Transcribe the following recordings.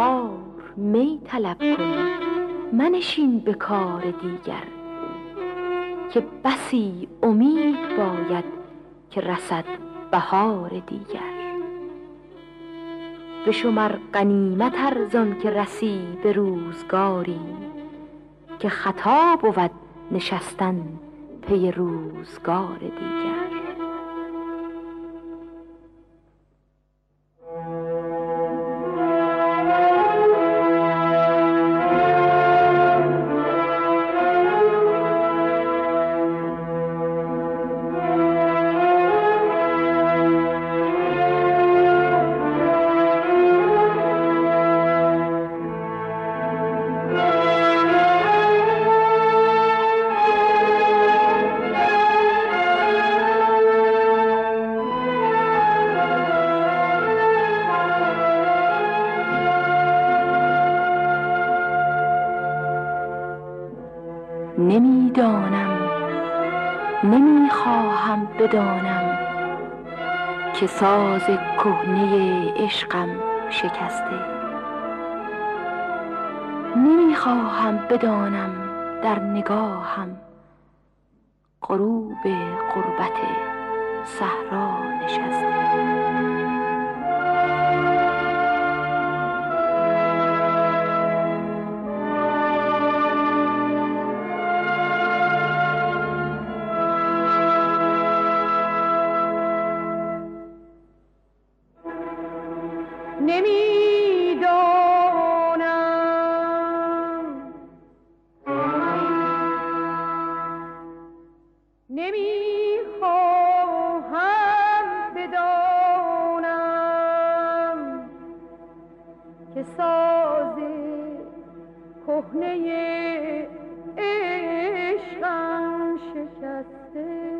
بهار می طلب کن. منشین به کار دیگر. که بسی امید باید که رسد بهار دیگر. به شمر غنیمت ارزان که رسی به روزگاری که خطا بود نشستن پی روزگار دیگر. نمی‌دانم نمی‌خواهم بدانم که ساز کهنه عشقم شکسته. نمی‌خواهم بدانم در نگاهم غروب قربت صحرا نشسته. کهنه عشقم شکسته.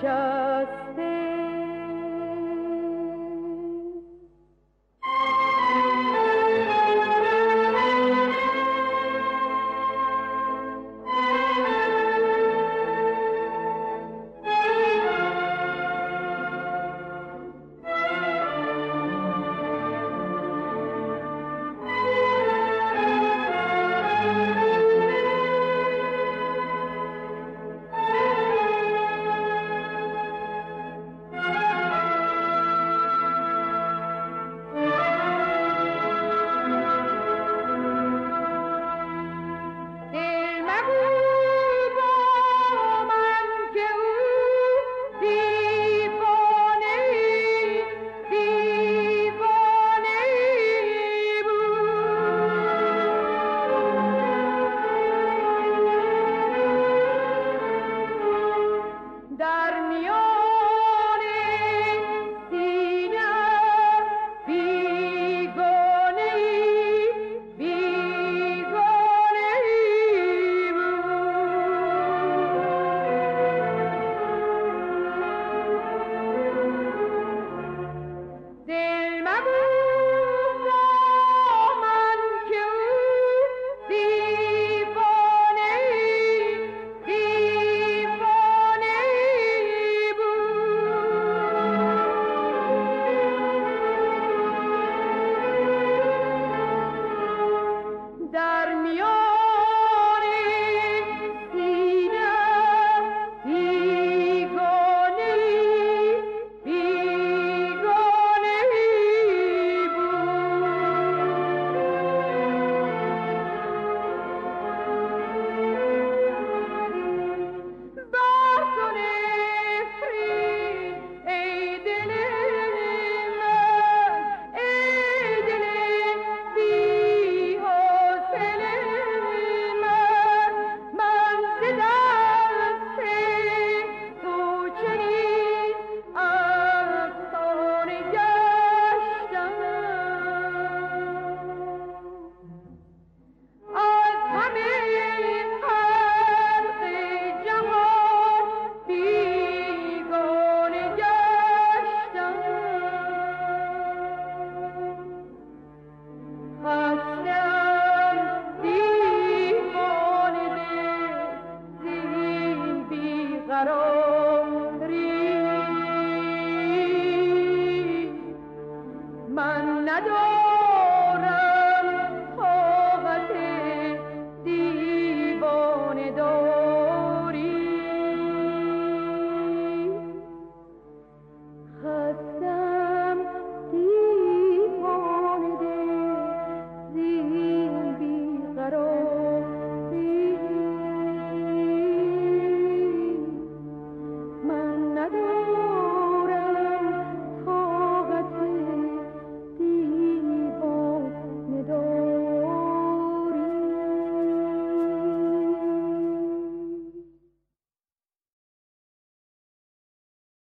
شکسته